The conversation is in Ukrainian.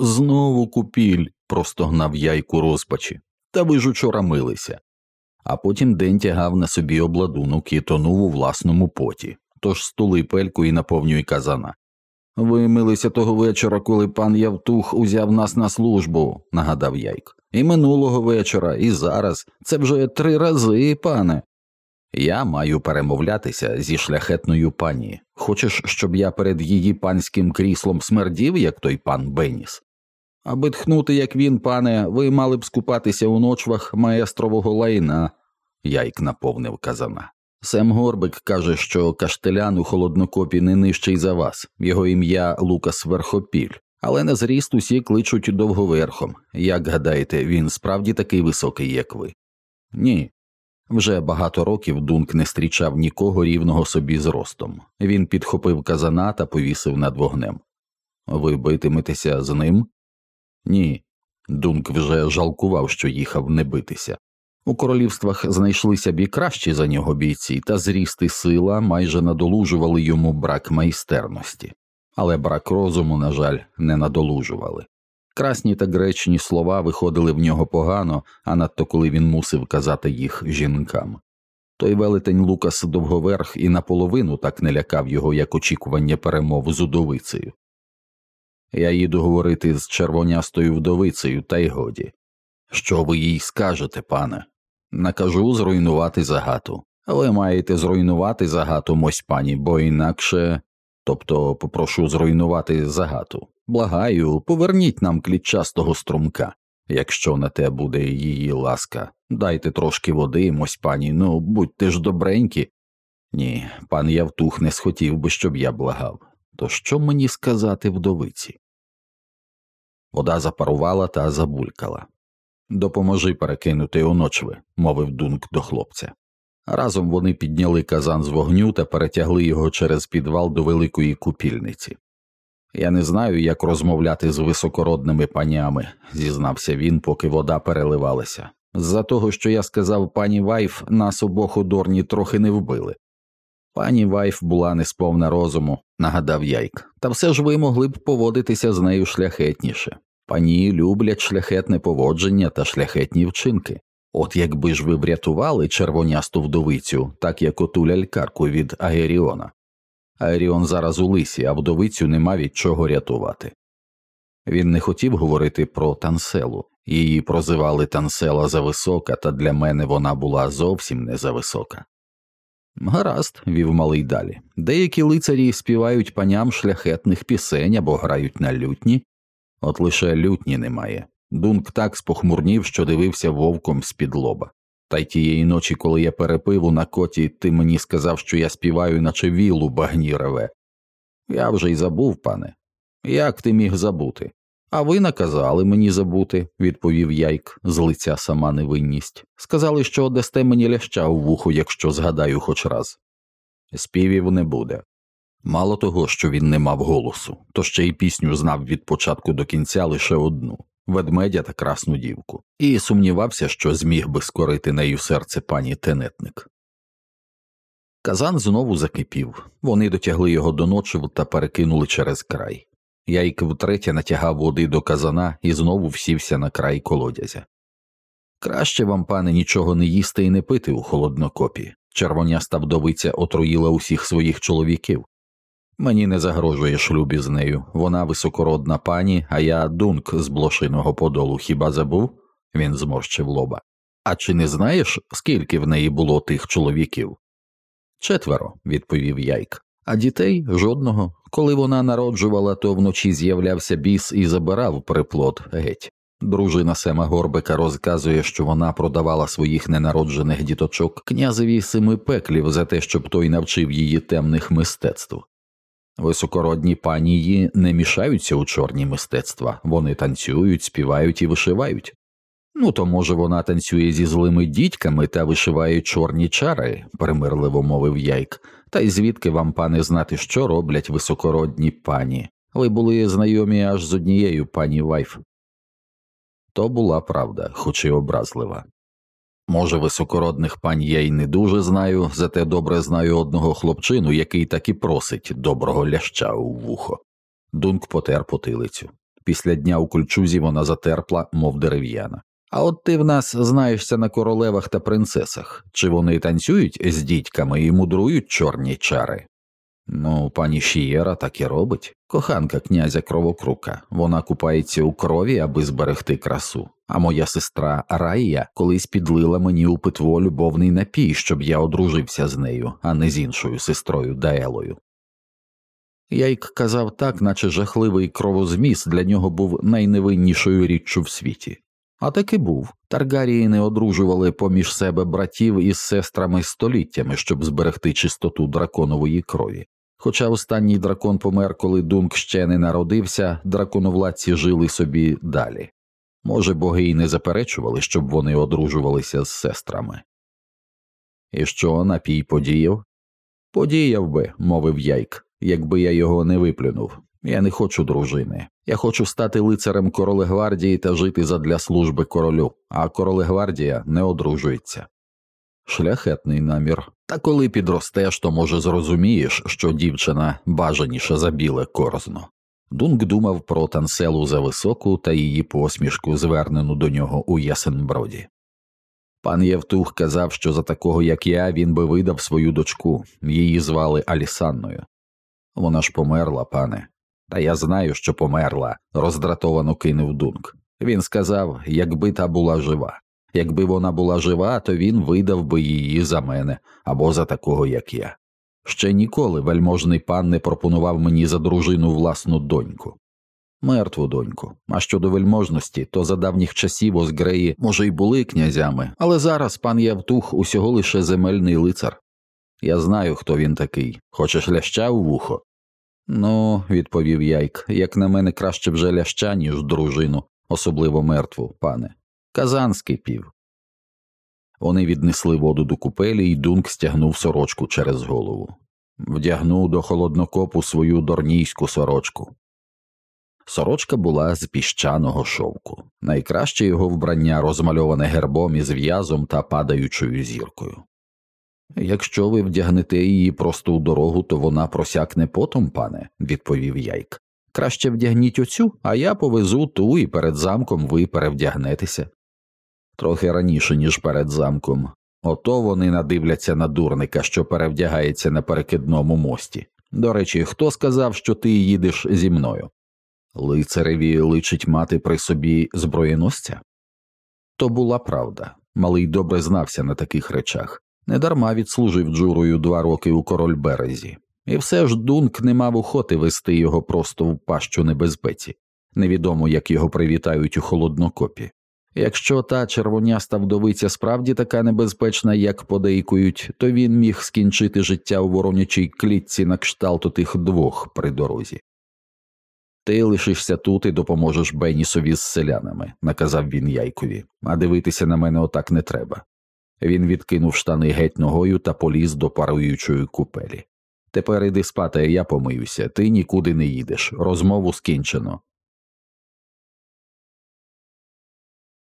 Знову купіль, простогнав яйку розпачі. Та ви ж учора милися. А потім день тягав на собі обладунок і тонув у власному поті, тож стули пельку і наповнюй казана. Ви милися того вечора, коли пан Явтух узяв нас на службу, нагадав Яйк. І минулого вечора, і зараз. Це вже три рази, пане. Я маю перемовлятися зі шляхетною пані. Хочеш, щоб я перед її панським кріслом смердів, як той пан Беніс? Аби тхнути, як він, пане, ви мали б скупатися у ночвах маестрового лайна, Яйк наповнив казана. Сем Горбик каже, що каштелян у холоднокопі не нижчий за вас, його ім'я Лукас Верхопіль, але на зріст усі кличуть довговерхом. Як гадаєте, він справді такий високий, як ви? Ні. Вже багато років Дунк не зустрічав нікого рівного собі зростом. Він підхопив казана та повісив над вогнем. Ви битиметеся з ним? Ні. Дунк вже жалкував, що їхав не битися. У королівствах знайшлися б і кращі за нього бійці, та зріст і сила майже надолужували йому брак майстерності, але брак розуму, на жаль, не надолужували. Красні та гречні слова виходили в нього погано, а надто коли він мусив казати їх жінкам. Той велетень Лукас довговерх і наполовину так не лякав його, як очікування перемов з удовицею. Я їду говорити з червонястою вдовицею, та й годі. Що ви їй скажете, пане? Накажу зруйнувати загату. Ви маєте зруйнувати загату, мось пані, бо інакше. Тобто попрошу зруйнувати загату. Благаю, поверніть нам клітчастого струмка, якщо на те буде її ласка. Дайте трошки води, мось пані, ну будьте ж добренькі. Ні, пан Явтух не схотів би, щоб я благав. То що мені сказати вдовиці? Вода запарувала та забулькала. Допоможи перекинути оночви, мовив Дунк до хлопця. Разом вони підняли казан з вогню та перетягли його через підвал до великої купільниці. Я не знаю, як розмовляти з високородними панями, зізнався він, поки вода переливалася. З-за того, що я сказав пані Вайф, нас обох у трохи не вбили. Пані Вайф була несповна розуму, нагадав Яйк, та все ж ви могли б поводитися з нею шляхетніше. Пані люблять шляхетне поводження та шляхетні вчинки. От якби ж ви врятували червонясту вдовицю, так як оту лялькарку від Агеріона. Аеріон зараз у лисі, а вдовицю нема від чого рятувати. Він не хотів говорити про танселу, її прозивали тансела зависока, та для мене вона була зовсім не зависока. Гаразд, вів малий далі. Деякі лицарі співають паням шляхетних пісень або грають на лютні, от лише лютні немає. Дунк так спохмурнів, що дивився вовком з під лоба. Та й тієї ночі, коли я перепив у накоті, ти мені сказав, що я співаю, наче вілу багні реве. Я вже й забув, пане. Як ти міг забути? А ви наказали мені забути, відповів Яйк, з лиця сама невинність. Сказали, що одасте мені ляща у вухо, якщо згадаю хоч раз. Співів не буде. Мало того, що він не мав голосу, то ще й пісню знав від початку до кінця лише одну ведмедя та красну дівку, і сумнівався, що зміг би скорити нею серце пані тенетник. Казан знову закипів, вони дотягли його до ночів та перекинули через край. Яйк втретє натягав води до казана і знову всівся на край колодязя. Краще вам, пане, нічого не їсти і не пити у холоднокопі. Червоняста вдовиця отруїла усіх своїх чоловіків. Мені не загрожує шлюб із нею. Вона високородна пані, а я дунк з блошиного подолу хіба забув? Він зморщив лоба. А чи не знаєш, скільки в неї було тих чоловіків? Четверо, відповів Яйк. А дітей жодного. Коли вона народжувала, то вночі з'являвся біс і забирав приплод геть. Дружина Сема Горбика розказує, що вона продавала своїх ненароджених діточок князеві семи пеклів за те, щоб той навчив її темних мистецтв. Високородні панії не мішаються у чорні мистецтва, вони танцюють, співають і вишивають. Ну, то, може, вона танцює зі злими дідьками та вишиває чорні чари, примирливо мовив Яйк, та й звідки вам, пане, знати, що роблять високородні пані? Ви були знайомі аж з однією пані Вайф. То була правда, хоч і образлива. Може, високородних пань я й не дуже знаю, зате добре знаю одного хлопчину, який так і просить доброго ляща у вухо. Дунк потер потилицю. Після дня у кольчузі вона затерпла, мов дерев'яна. А от ти в нас знаєшся на королевах та принцесах, чи вони танцюють з дітьками і мудрують чорні чари? Ну, пані Шієра так і робить. Коханка князя кровокрука. Вона купається у крові, аби зберегти красу. А моя сестра Раїя колись підлила мені у питво любовний напій, щоб я одружився з нею, а не з іншою сестрою Даелою. Яйк казав так, наче жахливий кровозміс для нього був найневиннішою річчю в світі. А так і був. Таргарії не одружували поміж себе братів із сестрами століттями, щоб зберегти чистоту драконової крові. Хоча останній дракон помер, коли Дунк ще не народився, драконовладці жили собі далі. Може, боги й не заперечували, щоб вони одружувалися з сестрами. І що напій подіяв? Подіяв би, мовив Яйк, якби я його не виплюнув. Я не хочу дружини. Я хочу стати лицарем королегвардії та жити задля служби королю, а королегвардія не одружується. Шляхетний намір. Та коли підростеш, то може зрозумієш, що дівчина бажаніша за біле корзно. Дунк думав про танселу за високу та її посмішку, звернену до нього у Ясенброді. Пан Євтух казав, що за такого, як я, він би видав свою дочку, її звали Алісанною. Вона ж померла, пане. Та я знаю, що померла, роздратовано кинув Дунк. Він сказав, якби та була жива. Якби вона була жива, то він видав би її за мене або за такого, як я. Ще ніколи вельможний пан не пропонував мені за дружину власну доньку. Мертву доньку. А щодо вельможності, то за давніх часів Озгреї, може, й були князями, але зараз пан Явтух усього лише земельний лицар. Я знаю, хто він такий. Хочеш ляща у вухо? Ну, відповів Яйк, як на мене краще вже ляща, ніж дружину, особливо мертву, пане. Казанський пів. Вони віднесли воду до купелі, і Дунк стягнув сорочку через голову. Вдягнув до холоднокопу свою дорнійську сорочку. Сорочка була з піщаного шовку. Найкраще його вбрання розмальоване гербом із в'язом та падаючою зіркою. Якщо ви вдягнете її просто у дорогу, то вона просякне потом, пане, відповів Яйк. Краще вдягніть оцю, а я повезу ту і перед замком ви перевдягнетеся. Трохи раніше, ніж перед замком. Ото вони надивляться на дурника, що перевдягається на перекидному мості. До речі, хто сказав, що ти їдеш зі мною? Лицареві личить мати при собі зброєносця? То була правда. Малий добре знався на таких речах. Недарма відслужив джурою два роки у король березі, і все ж Дунк не мав охоти вести його просто в пащу небезпеці. Невідомо, як його привітають у холоднокопі. Якщо та червоняста вдовиця справді така небезпечна, як подейкують, то він міг скінчити життя у воронячій клітці на кшталт тих двох при дорозі. Ти лишишся тут і допоможеш Бенісові з селянами, наказав він Яйкові, а дивитися на мене отак не треба. Він відкинув штани геть ногою та поліз до паруючої купелі. Тепер іди спати, я помиюся, ти нікуди не їдеш, розмову скінчено.